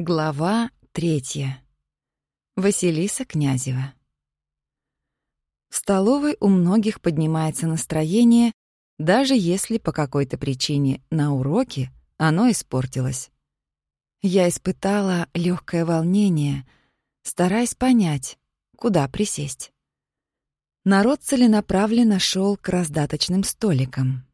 Глава третья. Василиса Князева. В столовой у многих поднимается настроение, даже если по какой-то причине на уроке оно испортилось. Я испытала легкое волнение, стараясь понять, куда присесть. Народ целенаправленно шел к раздаточным столикам.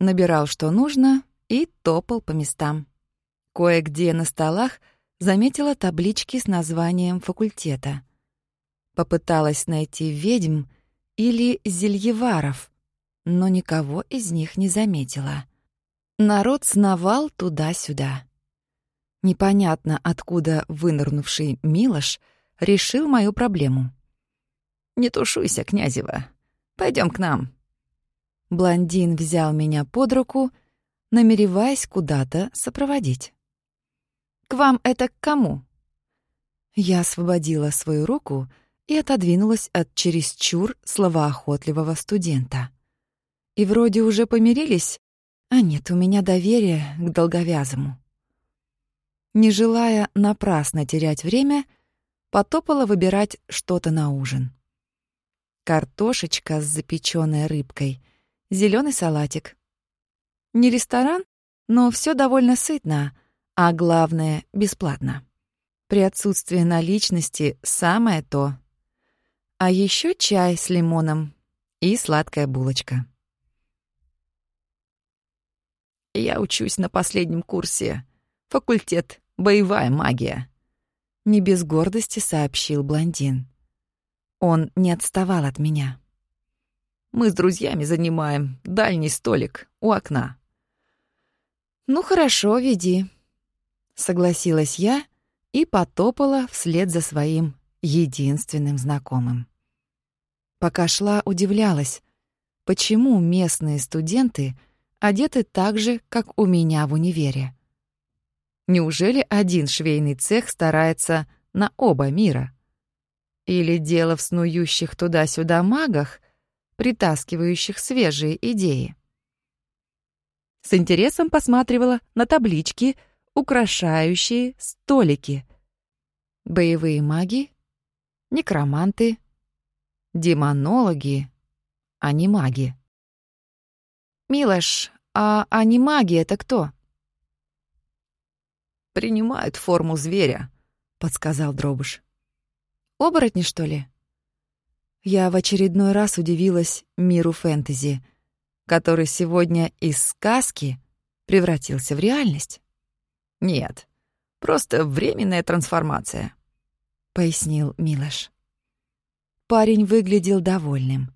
Набирал, что нужно, и топал по местам. Кое-где на столах — заметила таблички с названием факультета. Попыталась найти ведьм или зельеваров, но никого из них не заметила. Народ сновал туда-сюда. Непонятно, откуда вынырнувший Милош решил мою проблему. «Не тушуйся, Князева. Пойдем к нам». Блондин взял меня под руку, намереваясь куда-то сопроводить. К вам это к кому?» Я освободила свою руку и отодвинулась от чересчур словоохотливого студента. И вроде уже помирились, а нет у меня доверия к долговязому. Не желая напрасно терять время, потопала выбирать что-то на ужин. Картошечка с запеченной рыбкой, зеленый салатик. Не ресторан, но все довольно сытно — а главное — бесплатно. При отсутствии наличности самое то. А еще чай с лимоном и сладкая булочка. Я учусь на последнем курсе. Факультет «Боевая магия», — не без гордости сообщил блондин. Он не отставал от меня. Мы с друзьями занимаем дальний столик у окна. «Ну хорошо, веди», согласилась я и потопала вслед за своим единственным знакомым. Пока шла, удивлялась, почему местные студенты одеты так же, как у меня в универе. Неужели один швейный цех старается на оба мира? Или дело в снующих туда-сюда магах, притаскивающих свежие идеи? С интересом посматривала на таблички — украшающие столики. Боевые маги, некроманты, демонологи, анимаги. «Милош, а анимаги — это кто?» «Принимают форму зверя», — подсказал Дробыш. «Оборотни, что ли?» Я в очередной раз удивилась миру фэнтези, который сегодня из сказки превратился в реальность. «Нет, просто временная трансформация», — пояснил Милош. Парень выглядел довольным.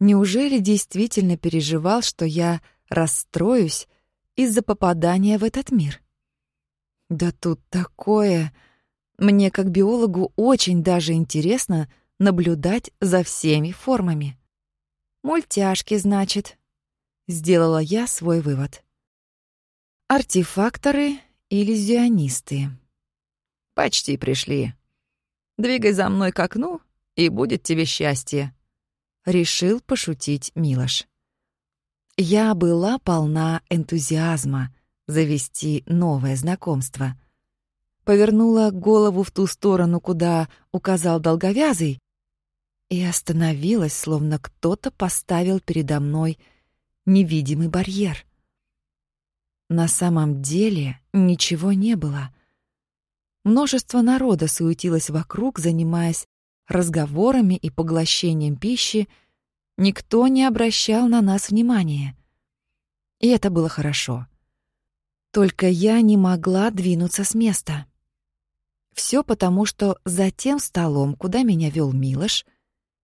Неужели действительно переживал, что я расстроюсь из-за попадания в этот мир? Да тут такое... Мне, как биологу, очень даже интересно наблюдать за всеми формами. «Мультяшки, значит», — сделала я свой вывод. Артефакторы иллюзионисты. Почти пришли. Двигай за мной к окну, и будет тебе счастье. Решил пошутить Милош. Я была полна энтузиазма завести новое знакомство. Повернула голову в ту сторону, куда указал долговязый, и остановилась, словно кто-то поставил передо мной невидимый барьер. На самом деле ничего не было. Множество народа суетилось вокруг, занимаясь разговорами и поглощением пищи. Никто не обращал на нас внимания. И это было хорошо. Только я не могла двинуться с места. Все потому, что за тем столом, куда меня вел Милош,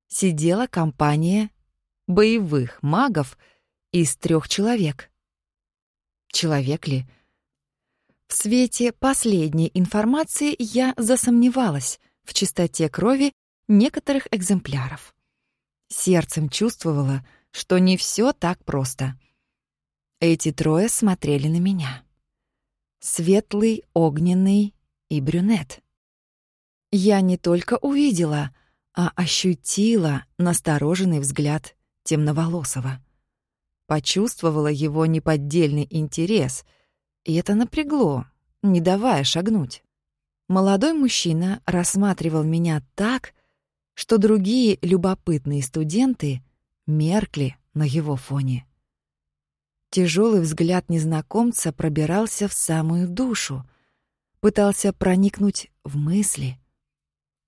сидела компания боевых магов из трех человек — Человек ли? В свете последней информации я засомневалась в чистоте крови некоторых экземпляров. Сердцем чувствовала, что не все так просто. Эти трое смотрели на меня. Светлый, огненный и брюнет. Я не только увидела, а ощутила настороженный взгляд темноволосого почувствовала его неподдельный интерес, и это напрягло, не давая шагнуть. Молодой мужчина рассматривал меня так, что другие любопытные студенты меркли на его фоне. Тяжелый взгляд незнакомца пробирался в самую душу, пытался проникнуть в мысли.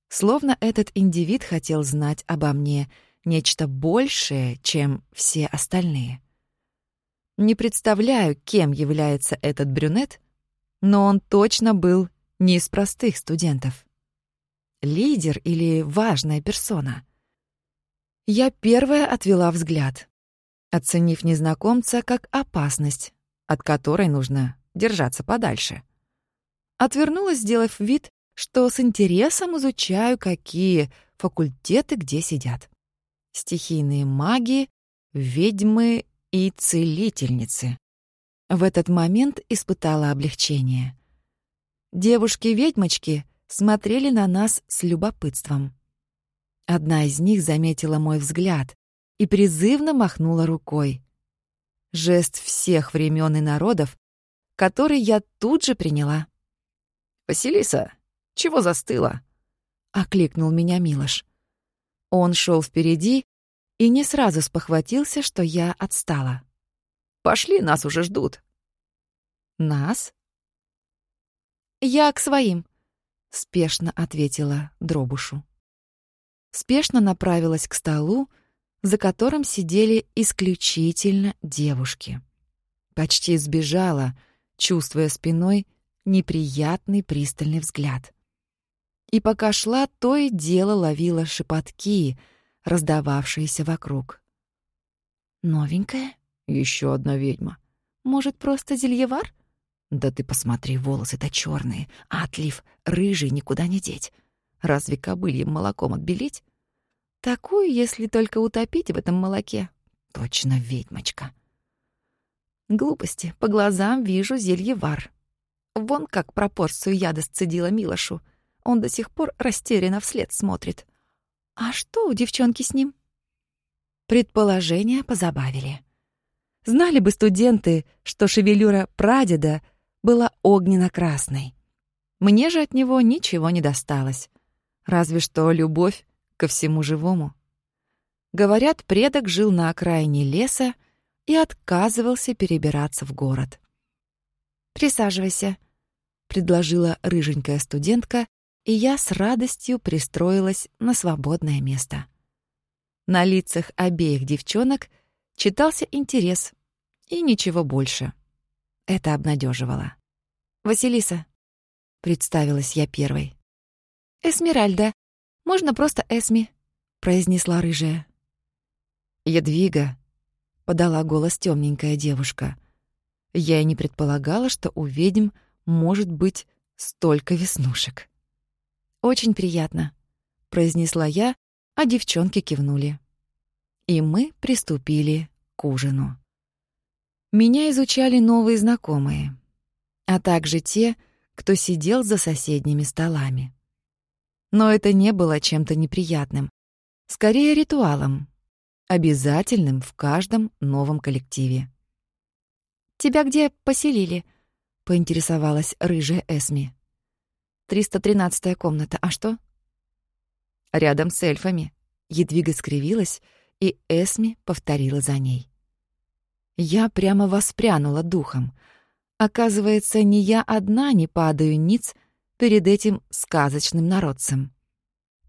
Словно этот индивид хотел знать обо мне нечто большее, чем все остальные. Не представляю, кем является этот брюнет, но он точно был не из простых студентов. Лидер или важная персона. Я первая отвела взгляд, оценив незнакомца как опасность, от которой нужно держаться подальше. Отвернулась, сделав вид, что с интересом изучаю, какие факультеты где сидят. Стихийные маги, ведьмы и целительницы. В этот момент испытала облегчение. Девушки-ведьмочки смотрели на нас с любопытством. Одна из них заметила мой взгляд и призывно махнула рукой. Жест всех времен и народов, который я тут же приняла. «Василиса, чего застыла?» — окликнул меня Милош. Он шел впереди и не сразу спохватился, что я отстала. «Пошли, нас уже ждут». «Нас?» «Я к своим», — спешно ответила Дробушу. Спешно направилась к столу, за которым сидели исключительно девушки. Почти сбежала, чувствуя спиной неприятный пристальный взгляд. И пока шла, то и дело ловила шепотки, раздававшиеся вокруг. «Новенькая? Еще одна ведьма. Может, просто зельевар?» Да ты посмотри, волосы-то черные, а отлив рыжий никуда не деть. Разве кобыльем молоком отбелить? Такую, если только утопить в этом молоке. Точно ведьмочка. Глупости. По глазам вижу зелье вар. Вон как пропорцию яда сцедила Милошу. Он до сих пор растерянно вслед смотрит. А что у девчонки с ним? Предположения позабавили. Знали бы студенты, что шевелюра прадеда — была огненно-красной. Мне же от него ничего не досталось. Разве что любовь ко всему живому. Говорят, предок жил на окраине леса и отказывался перебираться в город. «Присаживайся», — предложила рыженькая студентка, и я с радостью пристроилась на свободное место. На лицах обеих девчонок читался интерес и ничего больше. Это обнадеживало. «Василиса», — представилась я первой. «Эсмеральда. Можно просто Эсми», — произнесла рыжая. «Ядвига», — подала голос темненькая девушка. Я и не предполагала, что у ведьм может быть столько веснушек. «Очень приятно», — произнесла я, а девчонки кивнули. И мы приступили к ужину. Меня изучали новые знакомые, а также те, кто сидел за соседними столами. Но это не было чем-то неприятным, скорее ритуалом, обязательным в каждом новом коллективе. «Тебя где поселили?» — поинтересовалась рыжая Эсми. «313-я комната, а что?» «Рядом с эльфами». Едвига скривилась, и Эсми повторила за ней. Я прямо воспрянула духом. Оказывается, не я одна не падаю ниц перед этим сказочным народцем.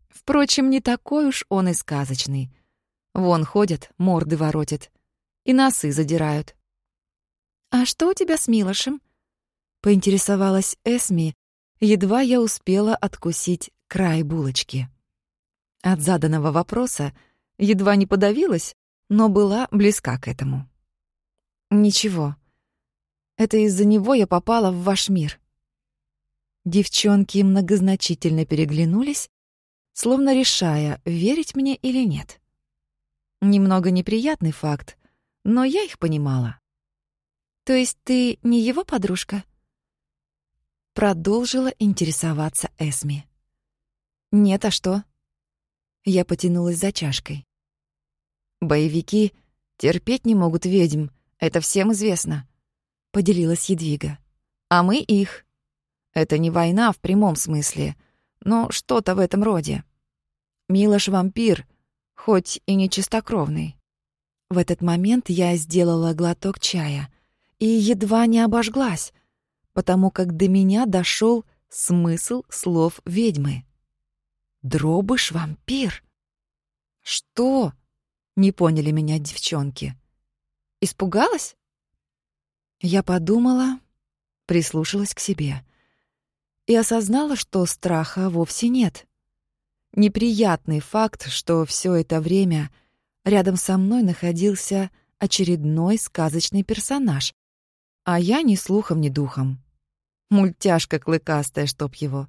Впрочем, не такой уж он и сказочный. Вон ходят, морды воротят и носы задирают. «А что у тебя с Милошем?» — поинтересовалась Эсми, едва я успела откусить край булочки. От заданного вопроса едва не подавилась, но была близка к этому. Ничего. Это из-за него я попала в ваш мир. Девчонки многозначительно переглянулись, словно решая, верить мне или нет. Немного неприятный факт, но я их понимала. То есть ты не его подружка? Продолжила интересоваться Эсми. Нет, а что? Я потянулась за чашкой. Боевики терпеть не могут ведьм, это всем известно», — поделилась Едвига. «А мы их». Это не война в прямом смысле, но что-то в этом роде. Милош вампир, хоть и не чистокровный. В этот момент я сделала глоток чая и едва не обожглась, потому как до меня дошел смысл слов ведьмы. Дробыш вампир. Что? Не поняли меня девчонки. Испугалась? Я подумала, прислушалась к себе и осознала, что страха вовсе нет. Неприятный факт, что все это время рядом со мной находился очередной сказочный персонаж, а я ни слухом, ни духом. Мультяшка клыкастая, чтоб его.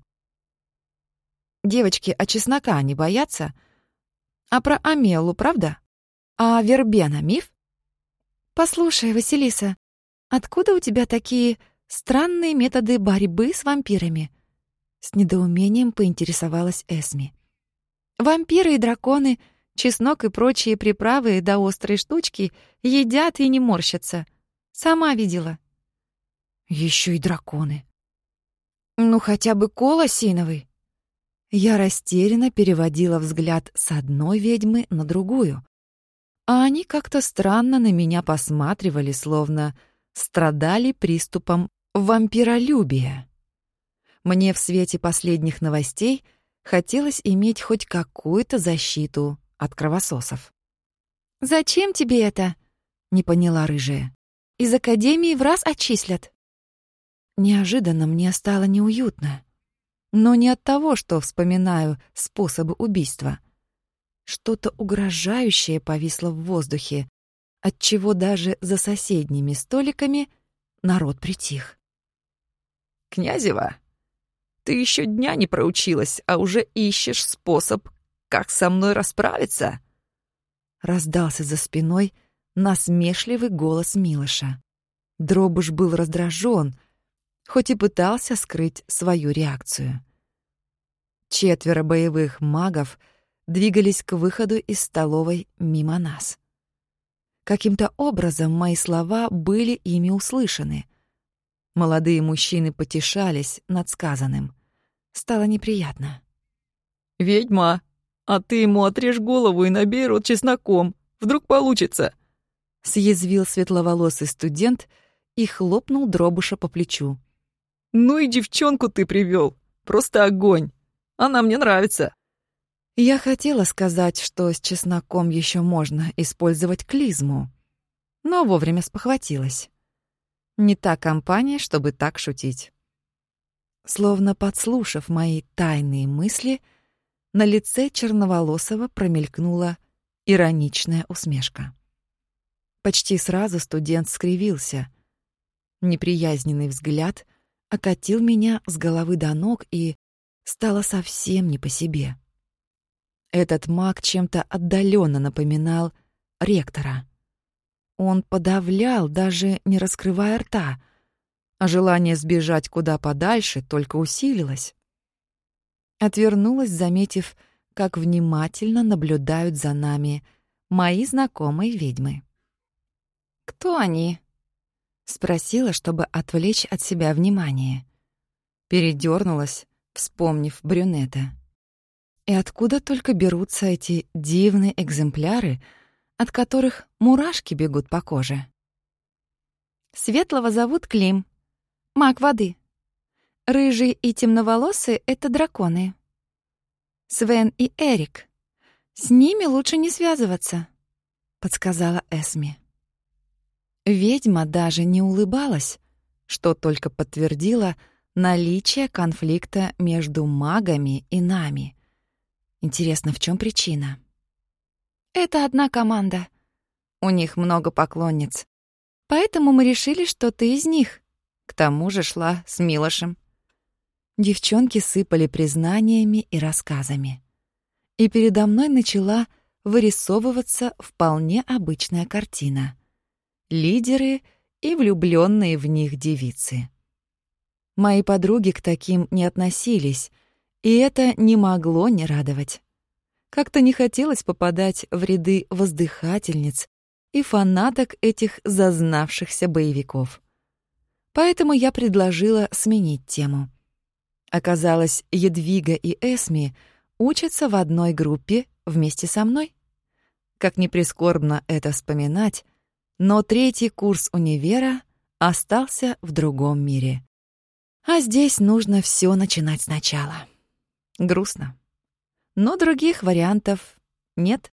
Девочки, а чеснока не боятся? А про Амелу, правда? А Вербена миф? Послушай, Василиса, откуда у тебя такие странные методы борьбы с вампирами?» С недоумением поинтересовалась Эсми. «Вампиры и драконы, чеснок и прочие приправы до острой штучки едят и не морщатся. Сама видела». Еще и драконы. Ну, хотя бы кол осиновый. Я растерянно переводила взгляд с одной ведьмы на другую. А они как-то странно на меня посматривали, словно страдали приступом вампиролюбия. Мне в свете последних новостей хотелось иметь хоть какую-то защиту от кровососов. «Зачем тебе это?» — не поняла рыжая. «Из академии в раз отчислят». Неожиданно мне стало неуютно. Но не от того, что вспоминаю способы убийства. Что-то угрожающее повисло в воздухе, отчего даже за соседними столиками народ притих. «Князева, ты еще дня не проучилась, а уже ищешь способ, как со мной расправиться?» Раздался за спиной насмешливый голос Милоша. Дробуш был раздражен, хоть и пытался скрыть свою реакцию. Четверо боевых магов двигались к выходу из столовой мимо нас. Каким-то образом мои слова были ими услышаны. Молодые мужчины потешались над сказанным. Стало неприятно. «Ведьма, а ты ему отрежь голову и набей рот чесноком. Вдруг получится!» Съязвил светловолосый студент и хлопнул дробуша по плечу. «Ну и девчонку ты привел, Просто огонь! Она мне нравится!» Я хотела сказать, что с чесноком еще можно использовать клизму, но вовремя спохватилась. Не та компания, чтобы так шутить. Словно подслушав мои тайные мысли, на лице черноволосого промелькнула ироничная усмешка. Почти сразу студент скривился. Неприязненный взгляд окатил меня с головы до ног и стало совсем не по себе. Этот маг чем-то отдаленно напоминал ректора. Он подавлял, даже не раскрывая рта, а желание сбежать куда подальше только усилилось. Отвернулась, заметив, как внимательно наблюдают за нами мои знакомые ведьмы. «Кто они?» — спросила, чтобы отвлечь от себя внимание. Передернулась, вспомнив брюнета. И откуда только берутся эти дивные экземпляры, от которых мурашки бегут по коже? Светлого зовут Клим, маг воды. Рыжий и темноволосый — это драконы. Свен и Эрик. С ними лучше не связываться, — подсказала Эсми. Ведьма даже не улыбалась, что только подтвердило наличие конфликта между магами и нами — Интересно, в чем причина? Это одна команда. У них много поклонниц. Поэтому мы решили, что ты из них. К тому же шла с Милошем. Девчонки сыпали признаниями и рассказами. И передо мной начала вырисовываться вполне обычная картина. Лидеры и влюбленные в них девицы. Мои подруги к таким не относились — и это не могло не радовать. Как-то не хотелось попадать в ряды воздыхательниц и фанаток этих зазнавшихся боевиков. Поэтому я предложила сменить тему. Оказалось, Едвига и Эсми учатся в одной группе вместе со мной. Как ни прискорбно это вспоминать, но третий курс универа остался в другом мире. А здесь нужно все начинать сначала. Грустно. Но других вариантов нет.